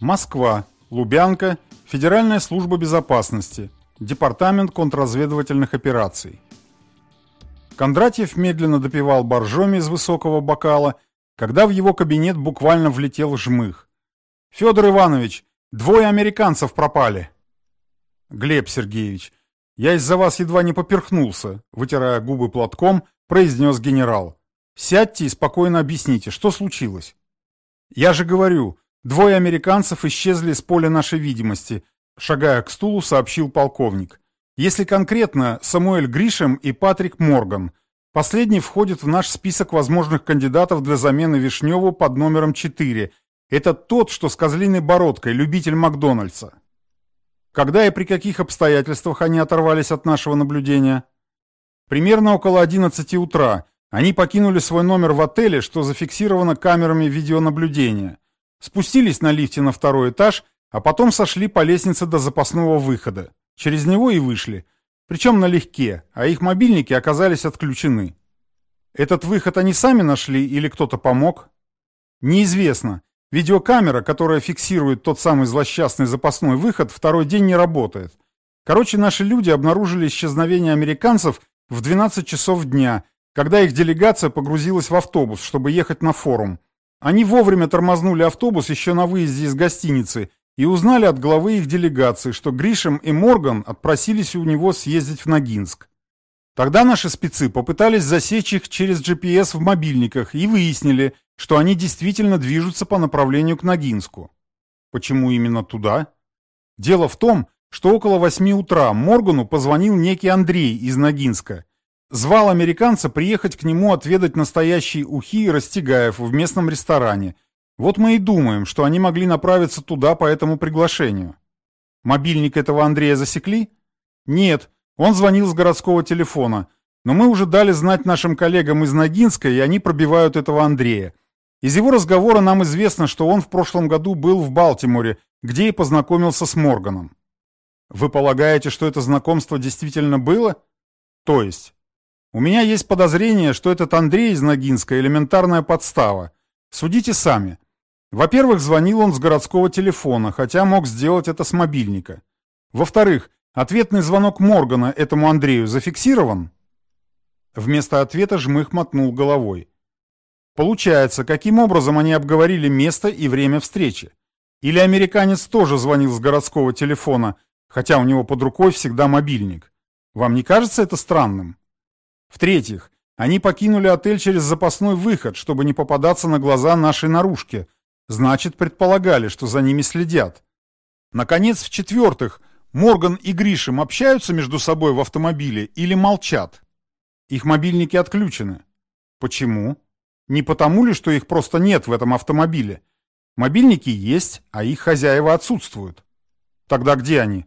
Москва, Лубянка, Федеральная служба безопасности, Департамент контрразведывательных операций. Кондратьев медленно допивал боржоми из высокого бокала, когда в его кабинет буквально влетел жмых. «Федор Иванович, двое американцев пропали!» «Глеб Сергеевич, я из-за вас едва не поперхнулся», вытирая губы платком, произнес генерал. «Сядьте и спокойно объясните, что случилось?» «Я же говорю, двое американцев исчезли с поля нашей видимости», шагая к стулу, сообщил полковник. «Если конкретно, Самуэль Гришем и Патрик Морган. Последний входит в наш список возможных кандидатов для замены Вишневу под номером 4. Это тот, что с козлиной бородкой, любитель Макдональдса». Когда и при каких обстоятельствах они оторвались от нашего наблюдения? Примерно около 11 утра они покинули свой номер в отеле, что зафиксировано камерами видеонаблюдения. Спустились на лифте на второй этаж, а потом сошли по лестнице до запасного выхода. Через него и вышли. Причем налегке, а их мобильники оказались отключены. Этот выход они сами нашли или кто-то помог? Неизвестно. Видеокамера, которая фиксирует тот самый злосчастный запасной выход, второй день не работает. Короче, наши люди обнаружили исчезновение американцев в 12 часов дня, когда их делегация погрузилась в автобус, чтобы ехать на форум. Они вовремя тормознули автобус еще на выезде из гостиницы и узнали от главы их делегации, что Гришем и Морган отпросились у него съездить в Ногинск. Тогда наши спецы попытались засечь их через GPS в мобильниках и выяснили, что они действительно движутся по направлению к Ногинску. Почему именно туда? Дело в том, что около восьми утра Моргану позвонил некий Андрей из Ногинска. Звал американца приехать к нему отведать настоящий ухи и растягаев в местном ресторане. Вот мы и думаем, что они могли направиться туда по этому приглашению. Мобильник этого Андрея засекли? Нет, он звонил с городского телефона. Но мы уже дали знать нашим коллегам из Ногинска, и они пробивают этого Андрея. Из его разговора нам известно, что он в прошлом году был в Балтиморе, где и познакомился с Морганом. Вы полагаете, что это знакомство действительно было? То есть? У меня есть подозрение, что этот Андрей из Ногинска элементарная подстава. Судите сами. Во-первых, звонил он с городского телефона, хотя мог сделать это с мобильника. Во-вторых, ответный звонок Моргана этому Андрею зафиксирован? Вместо ответа Жмых мотнул головой. Получается, каким образом они обговорили место и время встречи? Или американец тоже звонил с городского телефона, хотя у него под рукой всегда мобильник? Вам не кажется это странным? В-третьих, они покинули отель через запасной выход, чтобы не попадаться на глаза нашей наружке. Значит, предполагали, что за ними следят. Наконец, в-четвертых, Морган и Гришем общаются между собой в автомобиле или молчат? Их мобильники отключены. Почему? Не потому ли, что их просто нет в этом автомобиле? Мобильники есть, а их хозяева отсутствуют. Тогда где они?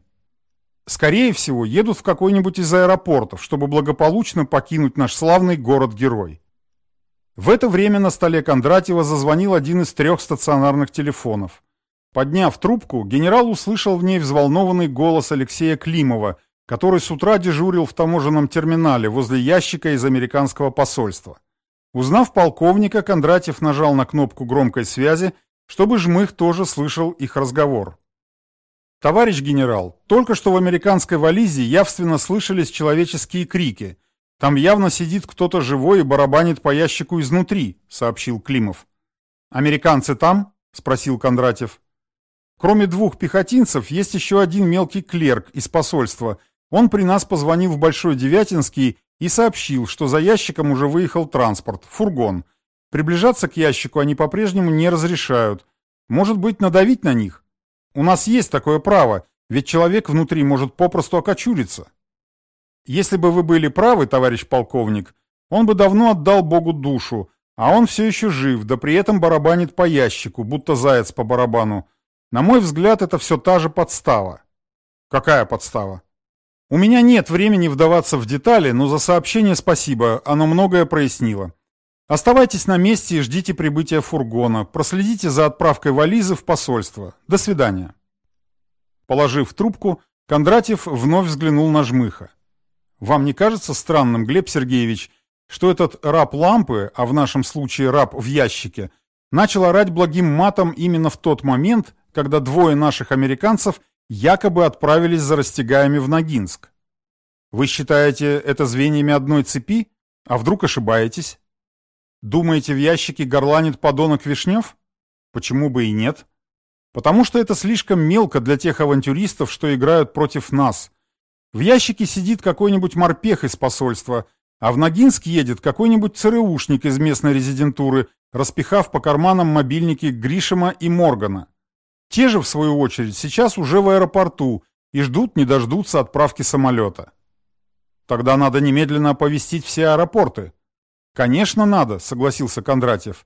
Скорее всего, едут в какой-нибудь из аэропортов, чтобы благополучно покинуть наш славный город-герой. В это время на столе Кондратьева зазвонил один из трех стационарных телефонов. Подняв трубку, генерал услышал в ней взволнованный голос Алексея Климова, который с утра дежурил в таможенном терминале возле ящика из американского посольства. Узнав полковника, Кондратьев нажал на кнопку громкой связи, чтобы Жмых тоже слышал их разговор. «Товарищ генерал, только что в американской вализе явственно слышались человеческие крики. Там явно сидит кто-то живой и барабанит по ящику изнутри», — сообщил Климов. «Американцы там?» — спросил Кондратьев. «Кроме двух пехотинцев, есть еще один мелкий клерк из посольства. Он при нас позвонил в Большой Девятинский и сообщил, что за ящиком уже выехал транспорт, фургон. Приближаться к ящику они по-прежнему не разрешают. Может быть, надавить на них? У нас есть такое право, ведь человек внутри может попросту окочуриться. Если бы вы были правы, товарищ полковник, он бы давно отдал Богу душу, а он все еще жив, да при этом барабанит по ящику, будто заяц по барабану. На мой взгляд, это все та же подстава. Какая подстава? У меня нет времени вдаваться в детали, но за сообщение спасибо, оно многое прояснило. Оставайтесь на месте и ждите прибытия фургона. Проследите за отправкой вализы в посольство. До свидания. Положив трубку, Кондратьев вновь взглянул на Жмыха. Вам не кажется странным, Глеб Сергеевич, что этот раб лампы, а в нашем случае раб в ящике, начал орать благим матом именно в тот момент, когда двое наших американцев якобы отправились за растягаями в Ногинск. Вы считаете это звеньями одной цепи? А вдруг ошибаетесь? Думаете, в ящике горланит подонок Вишнев? Почему бы и нет? Потому что это слишком мелко для тех авантюристов, что играют против нас. В ящике сидит какой-нибудь морпех из посольства, а в Ногинск едет какой-нибудь ЦРУшник из местной резидентуры, распихав по карманам мобильники Гришима и Моргана. Те же, в свою очередь, сейчас уже в аэропорту и ждут не дождутся отправки самолета. Тогда надо немедленно оповестить все аэропорты. Конечно, надо, согласился Кондратьев.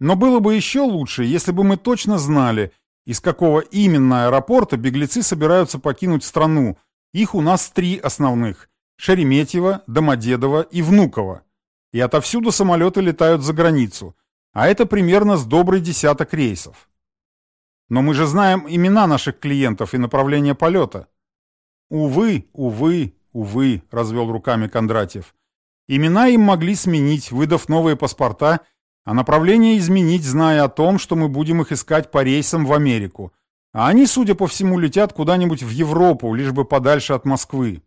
Но было бы еще лучше, если бы мы точно знали, из какого именно аэропорта беглецы собираются покинуть страну. Их у нас три основных – Шереметьево, Домодедово и Внуково. И отовсюду самолеты летают за границу, а это примерно с добрый десяток рейсов. Но мы же знаем имена наших клиентов и направление полета. Увы, увы, увы, развел руками Кондратьев. Имена им могли сменить, выдав новые паспорта – а направление изменить, зная о том, что мы будем их искать по рейсам в Америку. А они, судя по всему, летят куда-нибудь в Европу, лишь бы подальше от Москвы.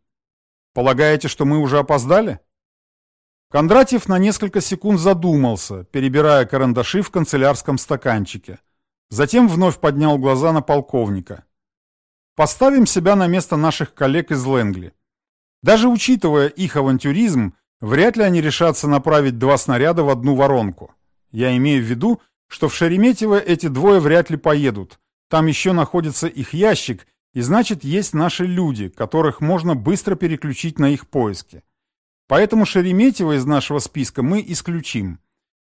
Полагаете, что мы уже опоздали? Кондратьев на несколько секунд задумался, перебирая карандаши в канцелярском стаканчике. Затем вновь поднял глаза на полковника. Поставим себя на место наших коллег из Лэнгли. Даже учитывая их авантюризм, вряд ли они решатся направить два снаряда в одну воронку. Я имею в виду, что в Шереметьево эти двое вряд ли поедут. Там еще находится их ящик, и значит есть наши люди, которых можно быстро переключить на их поиски. Поэтому Шереметьево из нашего списка мы исключим.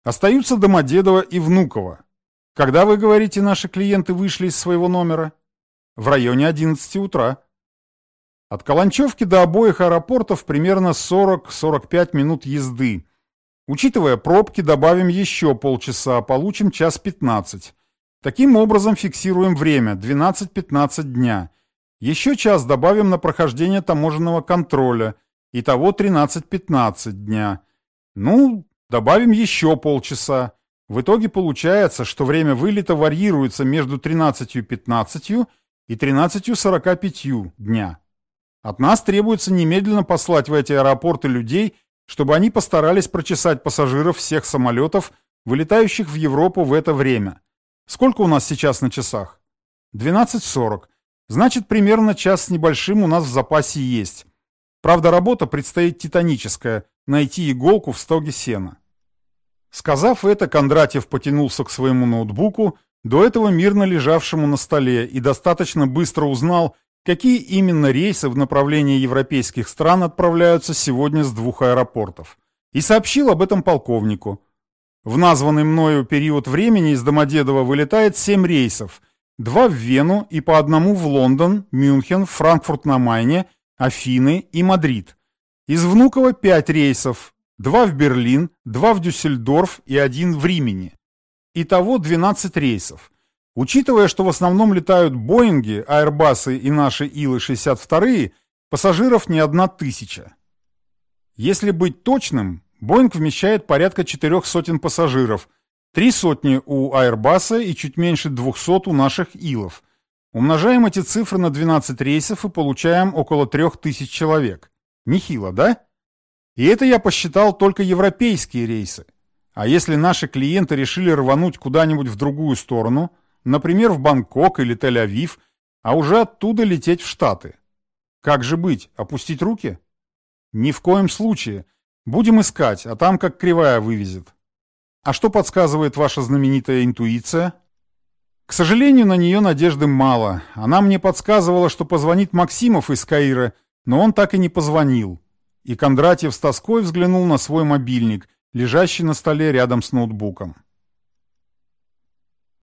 Остаются Домодедово и Внуково. Когда, вы говорите, наши клиенты вышли из своего номера? В районе 11 утра. От Каланчевки до обоих аэропортов примерно 40-45 минут езды. Учитывая пробки, добавим еще полчаса, получим час 15. Таким образом фиксируем время 12-15 дня. Еще час добавим на прохождение таможенного контроля. Итого 13-15 дня. Ну, добавим еще полчаса. В итоге получается, что время вылета варьируется между 13.15 и 13.45 дня. От нас требуется немедленно послать в эти аэропорты людей чтобы они постарались прочесать пассажиров всех самолетов, вылетающих в Европу в это время. Сколько у нас сейчас на часах? 12.40. Значит, примерно час с небольшим у нас в запасе есть. Правда, работа предстоит титаническая – найти иголку в стоге сена. Сказав это, Кондратьев потянулся к своему ноутбуку, до этого мирно лежавшему на столе, и достаточно быстро узнал, какие именно рейсы в направлении европейских стран отправляются сегодня с двух аэропортов, и сообщил об этом полковнику. В названный мною период времени из Домодедово вылетает семь рейсов, два в Вену и по одному в Лондон, Мюнхен, Франкфурт на Майне, Афины и Мадрид. Из Внуково пять рейсов, два в Берлин, два в Дюссельдорф и один в Римини. Итого 12 рейсов. Учитывая, что в основном летают Боинги, Аэробусы и наши Илы-62, пассажиров не одна тысяча. Если быть точным, Боинг вмещает порядка четырех сотен пассажиров, три сотни у Аэрбаса и чуть меньше двухсот у наших Илов. Умножаем эти цифры на 12 рейсов и получаем около трех тысяч человек. Нехило, да? И это я посчитал только европейские рейсы. А если наши клиенты решили рвануть куда-нибудь в другую сторону – например, в Бангкок или Тель-Авив, а уже оттуда лететь в Штаты. Как же быть, опустить руки? Ни в коем случае. Будем искать, а там как кривая вывезет. А что подсказывает ваша знаменитая интуиция? К сожалению, на нее надежды мало. Она мне подсказывала, что позвонит Максимов из Каира, но он так и не позвонил. И Кондратьев с тоской взглянул на свой мобильник, лежащий на столе рядом с ноутбуком.